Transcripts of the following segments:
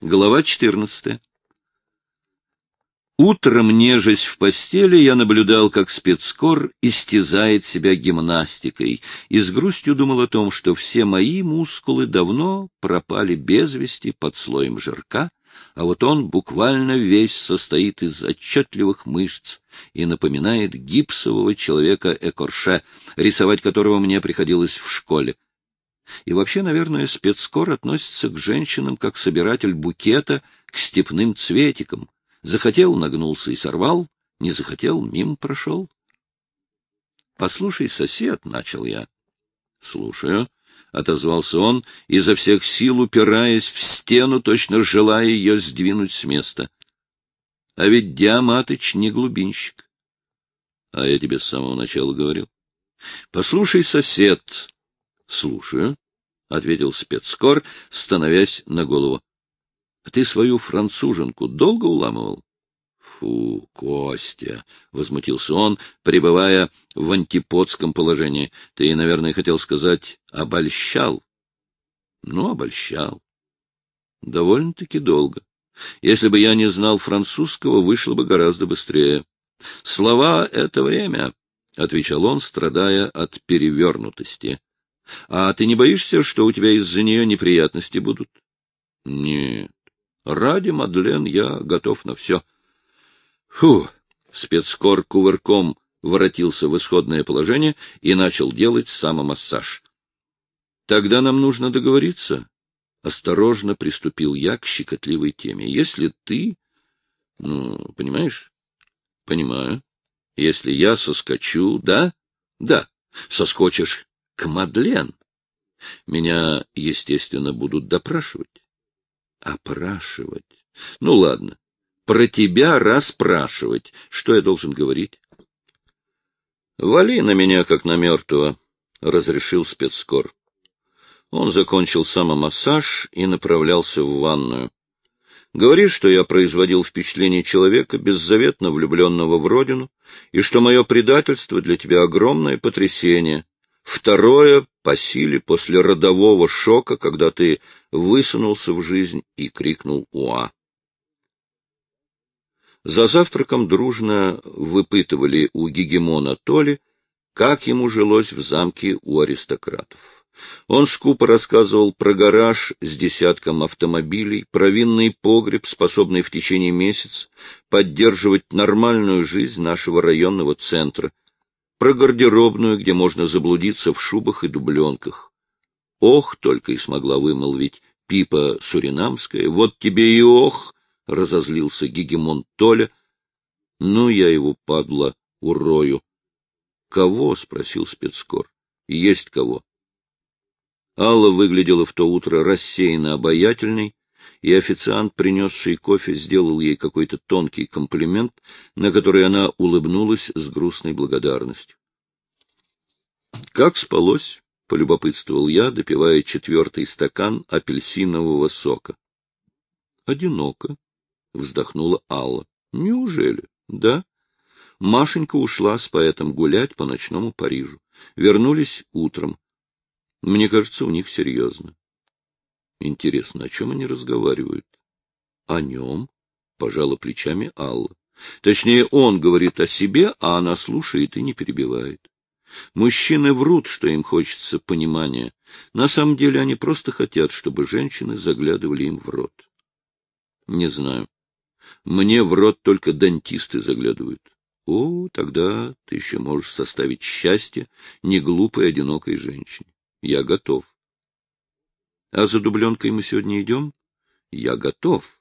Глава 14. Утром, нежесть в постели, я наблюдал, как спецкор истязает себя гимнастикой, и с грустью думал о том, что все мои мускулы давно пропали без вести под слоем жирка, а вот он буквально весь состоит из отчетливых мышц и напоминает гипсового человека Экорше, рисовать которого мне приходилось в школе. И вообще, наверное, спецкор относится к женщинам как собиратель букета к степным цветикам. Захотел — нагнулся и сорвал, не захотел — мимо прошел. — Послушай, сосед, — начал я. — Слушаю, — отозвался он, изо всех сил упираясь в стену, точно желая ее сдвинуть с места. — А ведь Диаматыч не глубинщик. — А я тебе с самого начала говорил. — Послушай, сосед, — Слушаю, — ответил спецкор, становясь на голову. — Ты свою француженку долго уламывал? — Фу, Костя! — возмутился он, пребывая в антиподском положении. — Ты, наверное, хотел сказать «обольщал». — Ну, обольщал. — Довольно-таки долго. Если бы я не знал французского, вышло бы гораздо быстрее. — Слова — это время, — отвечал он, страдая от перевернутости. А ты не боишься, что у тебя из-за нее неприятности будут? — Нет. Ради Мадлен я готов на все. Фу! Спецкор кувырком воротился в исходное положение и начал делать самомассаж. — Тогда нам нужно договориться. Осторожно приступил я к щекотливой теме. Если ты... Ну, понимаешь? Понимаю. Если я соскочу, да? Да. Соскочишь к Мадлен. Меня, естественно, будут допрашивать. Опрашивать. Ну, ладно. Про тебя расспрашивать. Что я должен говорить? Вали на меня, как на мертвого, — разрешил спецскор. Он закончил самомассаж и направлялся в ванную. Говори, что я производил впечатление человека, беззаветно влюбленного в родину, и что мое предательство для тебя огромное потрясение, Второе — по силе после родового шока, когда ты высунулся в жизнь и крикнул «Уа!». За завтраком дружно выпытывали у гегемона Толи, как ему жилось в замке у аристократов. Он скупо рассказывал про гараж с десятком автомобилей, про винный погреб, способный в течение месяца поддерживать нормальную жизнь нашего районного центра, про гардеробную, где можно заблудиться в шубах и дубленках. Ох, только и смогла вымолвить Пипа Суринамская. Вот тебе и ох, — разозлился гегемон Толя. Ну, я его, падла, урою. Кого? — спросил спецкор. Есть кого. Алла выглядела в то утро рассеянно обаятельной, и официант, принесший кофе, сделал ей какой-то тонкий комплимент, на который она улыбнулась с грустной благодарностью. — Как спалось? — полюбопытствовал я, допивая четвертый стакан апельсинового сока. — Одиноко, — вздохнула Алла. — Неужели? — Да. Машенька ушла с поэтом гулять по ночному Парижу. Вернулись утром. Мне кажется, у них серьезно. Интересно, о чем они разговаривают? — О нем, — пожала плечами Алла. Точнее, он говорит о себе, а она слушает и не перебивает. Мужчины врут, что им хочется понимания. На самом деле они просто хотят, чтобы женщины заглядывали им в рот. Не знаю. Мне в рот только дантисты заглядывают. О, тогда ты еще можешь составить счастье неглупой одинокой женщине. Я готов. А за дубленкой мы сегодня идем? Я готов.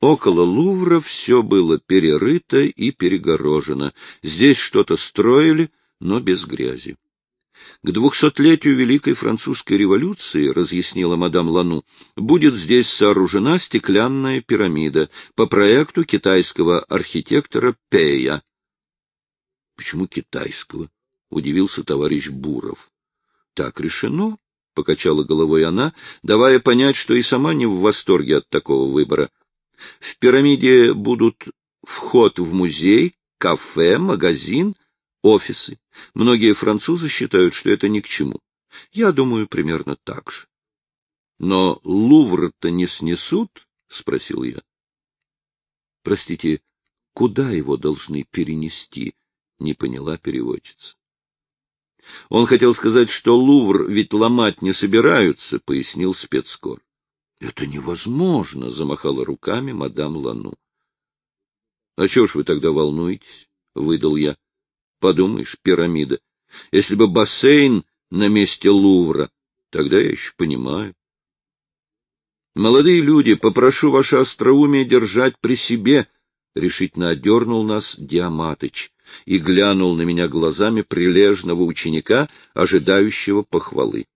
Около Лувра все было перерыто и перегорожено. Здесь что-то строили, но без грязи. К двухсотлетию Великой Французской революции, разъяснила мадам Лану, будет здесь сооружена стеклянная пирамида по проекту китайского архитектора Пея. — Почему китайского? — удивился товарищ Буров. — Так решено, — покачала головой она, давая понять, что и сама не в восторге от такого выбора. В пирамиде будут вход в музей, кафе, магазин, офисы. Многие французы считают, что это ни к чему. Я думаю, примерно так же. — Но Лувр-то не снесут? — спросил я. — Простите, куда его должны перенести? — не поняла переводчица. Он хотел сказать, что Лувр ведь ломать не собираются, — пояснил спецкор. — Это невозможно, — замахала руками мадам Лану. — А чего ж вы тогда волнуетесь? — выдал я. — Подумаешь, пирамида. Если бы бассейн на месте Лувра, тогда я еще понимаю. Молодые люди, попрошу ваше остроумие держать при себе, — решительно одернул нас Диаматыч и глянул на меня глазами прилежного ученика, ожидающего похвалы.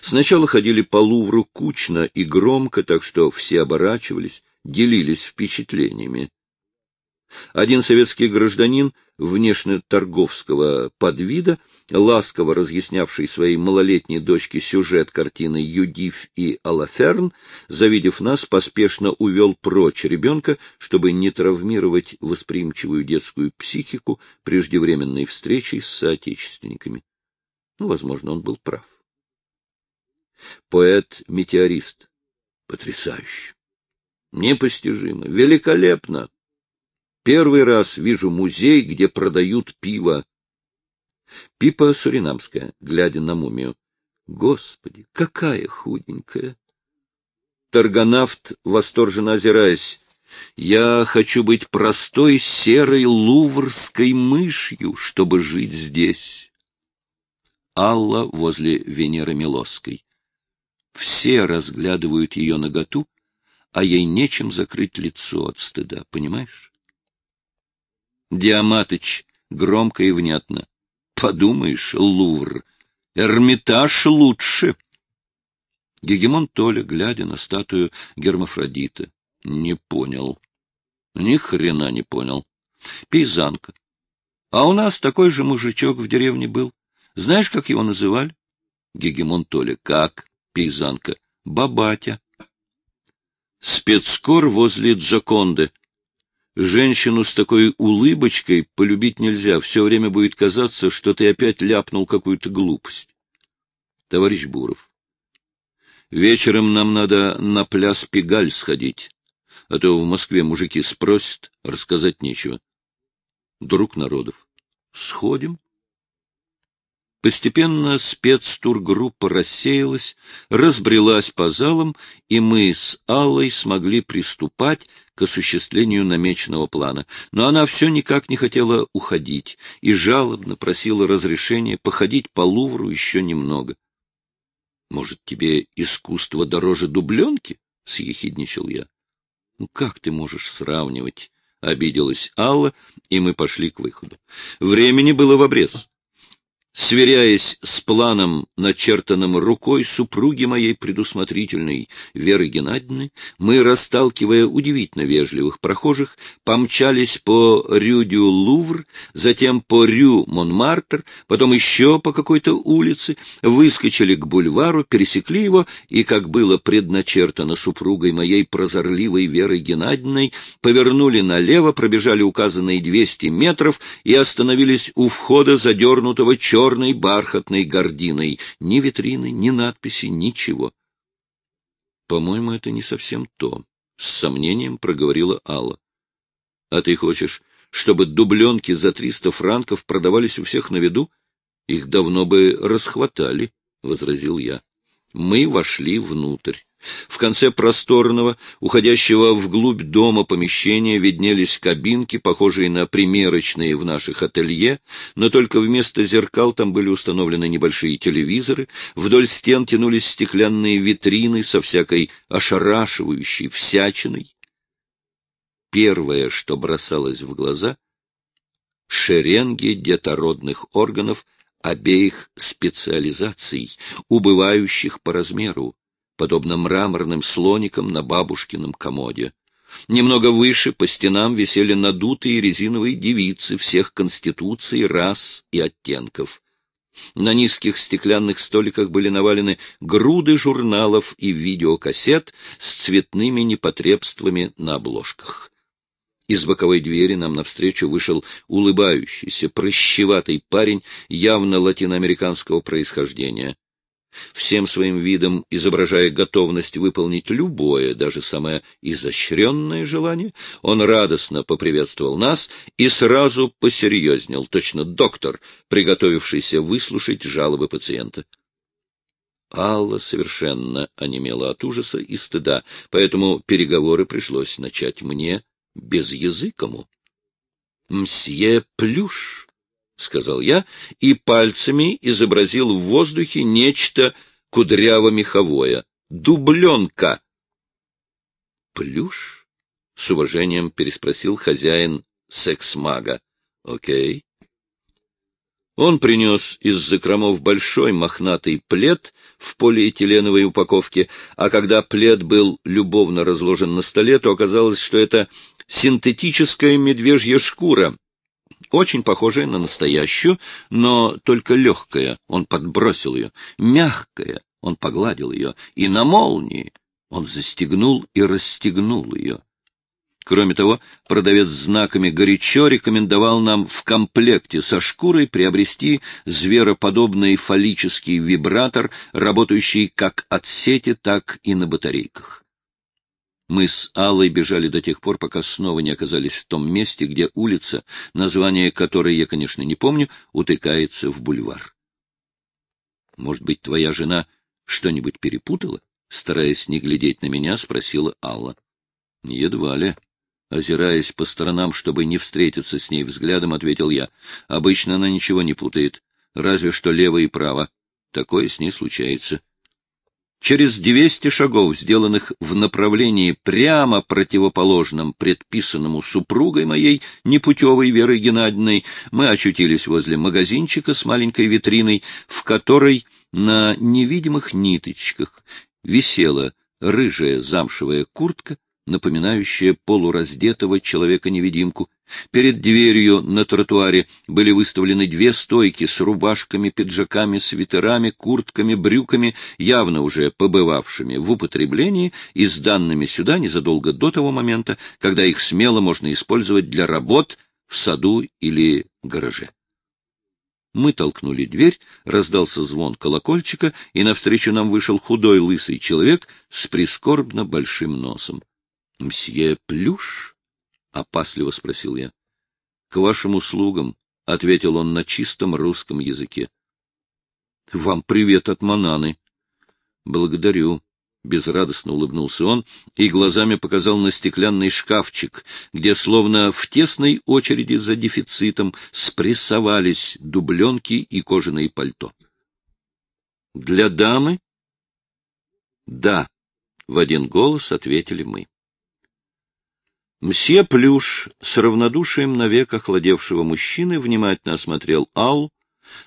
Сначала ходили по Лувру кучно и громко, так что все оборачивались, делились впечатлениями. Один советский гражданин внешне-торговского подвида, ласково разъяснявший своей малолетней дочке сюжет картины «Юдив и Алаферн», завидев нас, поспешно увел прочь ребенка, чтобы не травмировать восприимчивую детскую психику преждевременной встречей с соотечественниками. Ну, возможно, он был прав. Поэт-метеорист. Потрясающе. Непостижимо. Великолепно. Первый раз вижу музей, где продают пиво. Пипа суринамская, глядя на мумию. Господи, какая худенькая! Торгонавт, восторженно озираясь, я хочу быть простой серой луврской мышью, чтобы жить здесь. Алла возле Венеры Милосской. Все разглядывают ее наготу, а ей нечем закрыть лицо от стыда, понимаешь? Диаматыч громко и внятно. Подумаешь, Лувр, Эрмитаж лучше. Гегемон Толя, глядя на статую Гермафродита, не понял. Ни хрена не понял. Пейзанка. А у нас такой же мужичок в деревне был. Знаешь, как его называли? Гегемон Толя. Как? Пейзанка. Бабатя. Спецкор возле Джаконды. Женщину с такой улыбочкой полюбить нельзя, все время будет казаться, что ты опять ляпнул какую-то глупость. Товарищ Буров, вечером нам надо на пляс Пегаль сходить, а то в Москве мужики спросят, рассказать нечего. Друг народов, сходим. Постепенно спецтургруппа рассеялась, разбрелась по залам, и мы с Аллой смогли приступать к осуществлению намеченного плана. Но она все никак не хотела уходить и жалобно просила разрешения походить по Лувру еще немного. — Может, тебе искусство дороже дубленки? — съехидничал я. — Ну, как ты можешь сравнивать? — обиделась Алла, и мы пошли к выходу. Времени было в обрез. Сверяясь с планом, начертанным рукой супруги моей предусмотрительной Веры Геннадьевны, мы, расталкивая удивительно вежливых прохожих, помчались по Рю-дю-Лувр, затем по Рю-Монмартр, потом еще по какой-то улице, выскочили к бульвару, пересекли его и, как было предначертано супругой моей прозорливой Верой Геннадьевной, повернули налево, пробежали указанные 200 метров и остановились у входа задернутого черного черной бархатной гординой. Ни витрины, ни надписи, ничего. — По-моему, это не совсем то, — с сомнением проговорила Алла. — А ты хочешь, чтобы дубленки за триста франков продавались у всех на виду? Их давно бы расхватали, — возразил я. Мы вошли внутрь. В конце просторного, уходящего вглубь дома помещения виднелись кабинки, похожие на примерочные в наших ателье, но только вместо зеркал там были установлены небольшие телевизоры, вдоль стен тянулись стеклянные витрины со всякой ошарашивающей всячиной. Первое, что бросалось в глаза — шеренги детородных органов обеих специализаций, убывающих по размеру подобно мраморным слоникам на бабушкином комоде. Немного выше по стенам висели надутые резиновые девицы всех конституций, рас и оттенков. На низких стеклянных столиках были навалены груды журналов и видеокассет с цветными непотребствами на обложках. Из боковой двери нам навстречу вышел улыбающийся, прыщеватый парень явно латиноамериканского происхождения. всем своим видом изображая готовность выполнить любое, даже самое изощренное желание, он радостно поприветствовал нас и сразу посерьезнел, точно доктор, приготовившийся выслушать жалобы пациента. Алла совершенно онемела от ужаса и стыда, поэтому переговоры пришлось начать мне без языкому. «Мсье Плюш», — сказал я, и пальцами изобразил в воздухе нечто кудряво-меховое. «Дубленка!» «Плюш?» — с уважением переспросил хозяин секс-мага. «Окей». Он принес из закромов большой мохнатый плед в полиэтиленовой упаковке, а когда плед был любовно разложен на столе, то оказалось, что это синтетическая медвежья шкура, очень похожая на настоящую, но только легкая, он подбросил ее, мягкая, он погладил ее, и на молнии. Он застегнул и расстегнул ее. Кроме того, продавец знаками горячо рекомендовал нам в комплекте со шкурой приобрести звероподобный фаллический вибратор, работающий как от сети, так и на батарейках. Мы с Аллой бежали до тех пор, пока снова не оказались в том месте, где улица, название которой я, конечно, не помню, утыкается в бульвар. Может быть, твоя жена что-нибудь перепутала? Стараясь не глядеть на меня, спросила Алла. Едва ли. Озираясь по сторонам, чтобы не встретиться с ней взглядом, ответил я. Обычно она ничего не путает, разве что лево и право. Такое с ней случается. Через двести шагов, сделанных в направлении прямо противоположном предписанному супругой моей, непутевой Верой Геннадьевной, мы очутились возле магазинчика с маленькой витриной, в которой на невидимых ниточках висела рыжая замшевая куртка, напоминающая полураздетого человека-невидимку, Перед дверью на тротуаре были выставлены две стойки с рубашками, пиджаками, свитерами, куртками, брюками, явно уже побывавшими в употреблении и сданными сюда незадолго до того момента, когда их смело можно использовать для работ в саду или гараже. Мы толкнули дверь, раздался звон колокольчика, и навстречу нам вышел худой лысый человек с прискорбно большим носом. — Мсье Плюш? — опасливо спросил я. — К вашим услугам, — ответил он на чистом русском языке. — Вам привет от Мананы. — Благодарю. Безрадостно улыбнулся он и глазами показал на стеклянный шкафчик, где, словно в тесной очереди за дефицитом, спрессовались дубленки и кожаные пальто. — Для дамы? — Да, — в один голос ответили мы. Мсье Плюш с равнодушием навек охладевшего мужчины внимательно осмотрел Ал,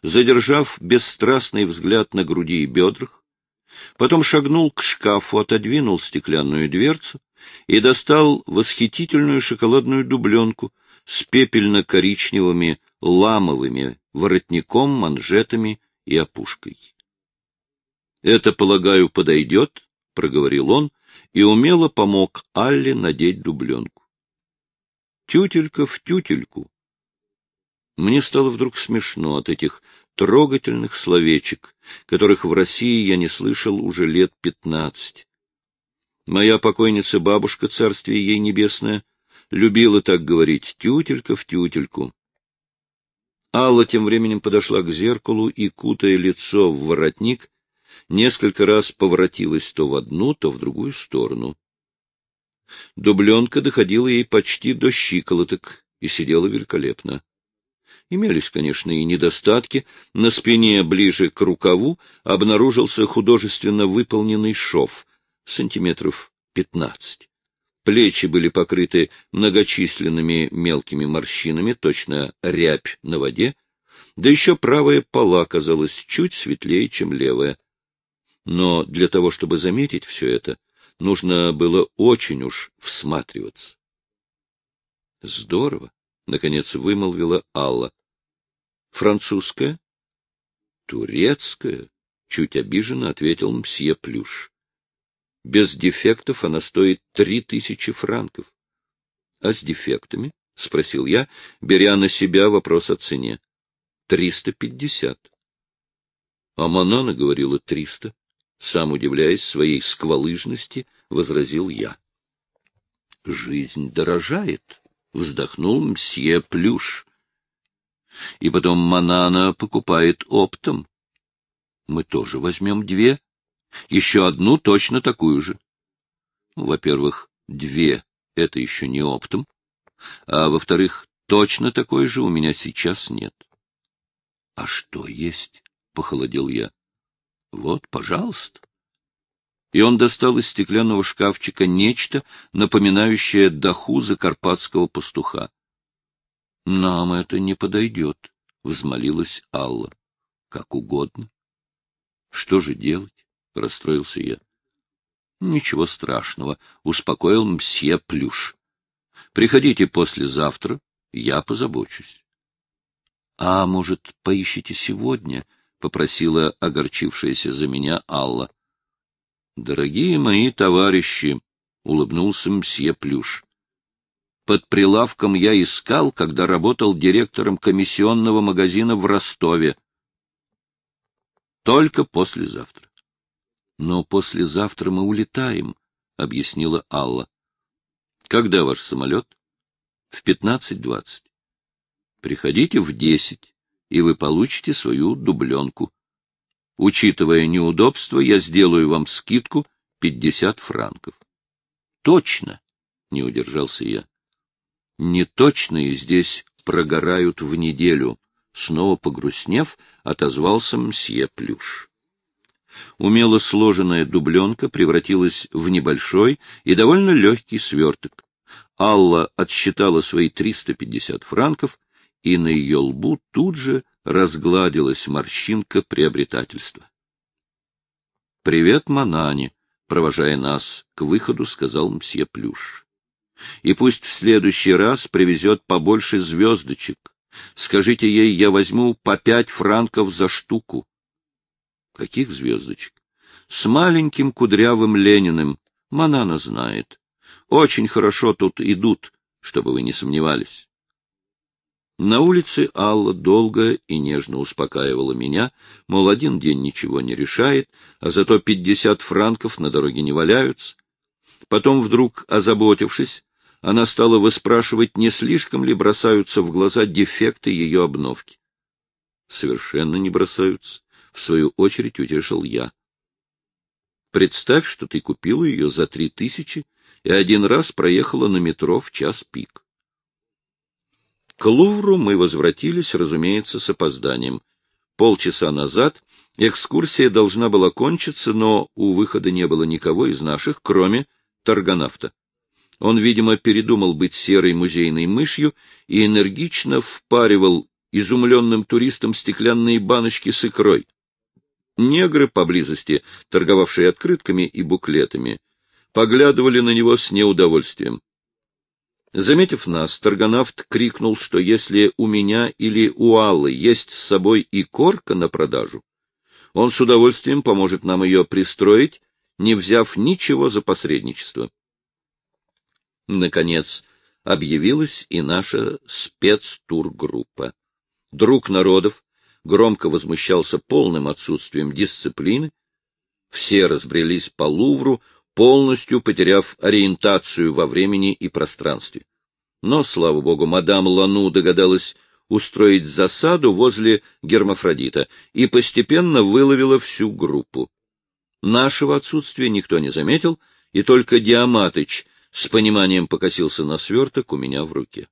задержав бесстрастный взгляд на груди и бедрах, потом шагнул к шкафу, отодвинул стеклянную дверцу и достал восхитительную шоколадную дубленку с пепельно-коричневыми ламовыми воротником, манжетами и опушкой. — Это, полагаю, подойдет? — проговорил он и умело помог Алле надеть дубленку. Тютелька в тютельку. Мне стало вдруг смешно от этих трогательных словечек, которых в России я не слышал уже лет пятнадцать. Моя покойница бабушка, царствие ей небесное, любила так говорить «тютелька в тютельку». Алла тем временем подошла к зеркалу и, кутая лицо в воротник, несколько раз поворотилась то в одну, то в другую сторону. Дубленка доходила ей почти до щиколоток и сидела великолепно. Имелись, конечно, и недостатки. На спине, ближе к рукаву, обнаружился художественно выполненный шов, сантиметров пятнадцать. Плечи были покрыты многочисленными мелкими морщинами, точно рябь на воде, да еще правая пола казалась чуть светлее, чем левая. Но для того, чтобы заметить все это, нужно было очень уж всматриваться. — Здорово, — наконец вымолвила Алла. — Французская? — Турецкая, — чуть обиженно ответил мсье Плюш. — Без дефектов она стоит три тысячи франков. — А с дефектами? — спросил я, беря на себя вопрос о цене. — Триста пятьдесят. А Манана говорила триста. Сам удивляясь своей сквалыжности, возразил я. — Жизнь дорожает, — вздохнул мсье Плюш. — И потом Манана покупает оптом. Мы тоже возьмем две, еще одну точно такую же. Во-первых, две — это еще не оптом, а во-вторых, точно такой же у меня сейчас нет. — А что есть? — похолодел я. — Вот, пожалуйста. И он достал из стеклянного шкафчика нечто, напоминающее даху закарпатского пастуха. — Нам это не подойдет, — взмолилась Алла. — Как угодно. — Что же делать? — расстроился я. — Ничего страшного, — успокоил мсье Плюш. — Приходите послезавтра, я позабочусь. — А может, поищите сегодня? — попросила огорчившаяся за меня Алла. — Дорогие мои товарищи, — улыбнулся мсье Плюш, — под прилавком я искал, когда работал директором комиссионного магазина в Ростове. Только послезавтра. — Но послезавтра мы улетаем, — объяснила Алла. — Когда ваш самолет? — В пятнадцать двадцать. Приходите в десять, и вы получите свою дубленку. Учитывая неудобства, я сделаю вам скидку пятьдесят франков. — Точно, — не удержался я. — Неточные здесь прогорают в неделю. Снова погрустнев, отозвался мсье Плюш. Умело сложенная дубленка превратилась в небольшой и довольно легкий сверток. Алла отсчитала свои 350 франков, и на ее лбу тут же разгладилась морщинка приобретательства. — Привет, Манане, — провожая нас к выходу, сказал мсье Плюш. — И пусть в следующий раз привезет побольше звездочек. Скажите ей, я возьму по пять франков за штуку. Каких звездочек? С маленьким кудрявым Лениным. Манана знает. Очень хорошо тут идут, чтобы вы не сомневались. На улице Алла долго и нежно успокаивала меня, мол, один день ничего не решает, а зато пятьдесят франков на дороге не валяются. Потом, вдруг озаботившись, она стала выспрашивать, не слишком ли бросаются в глаза дефекты ее обновки. Совершенно не бросаются в свою очередь утешил я. Представь, что ты купила ее за три тысячи и один раз проехала на метро в час пик. К Лувру мы возвратились, разумеется, с опозданием. Полчаса назад экскурсия должна была кончиться, но у выхода не было никого из наших, кроме торгонавта. Он, видимо, передумал быть серой музейной мышью и энергично впаривал изумленным туристам стеклянные баночки с икрой. Негры поблизости, торговавшие открытками и буклетами, поглядывали на него с неудовольствием. Заметив нас, торгонавт крикнул, что если у меня или у Аллы есть с собой и корка на продажу, он с удовольствием поможет нам ее пристроить, не взяв ничего за посредничество. Наконец, объявилась и наша спецтургруппа. Друг народов, громко возмущался полным отсутствием дисциплины. Все разбрелись по Лувру, полностью потеряв ориентацию во времени и пространстве. Но, слава богу, мадам Лану догадалась устроить засаду возле гермафродита и постепенно выловила всю группу. Нашего отсутствия никто не заметил, и только Диаматыч с пониманием покосился на сверток у меня в руке.